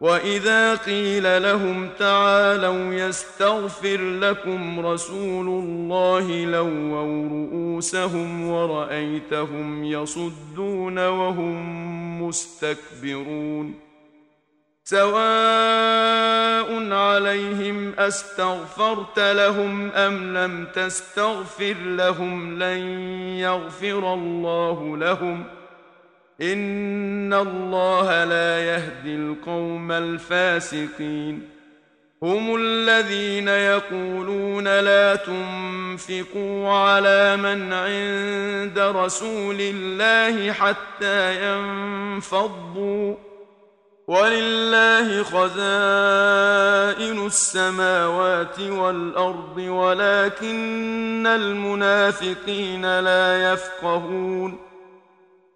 واذا قيل لهم تعالوا يستغفر لكم رسول الله لووا رؤوسهم ورايتهم يصدون وهم مستكبرون سواء عليهم استغفرت لهم ام لم تستغفر لهم لن يغفر الله لهم ۖ ان الله لا يهدي القوم الفاسقين هم الذين يقولون لا تنفقوا على من عند رسول الله حتى ينفضوا ولله خزائن السماوات والارض ولكن المنافقين لا يفقهون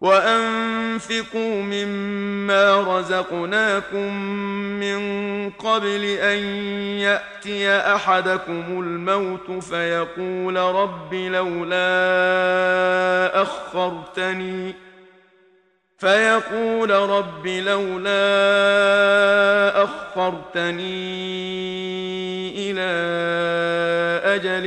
وانفقوا مما رزقناكم من قبل ان ياتي احدكم الموت فيقول رب لولا اخرتني فيقول رب لولا اخرتني إلى أجل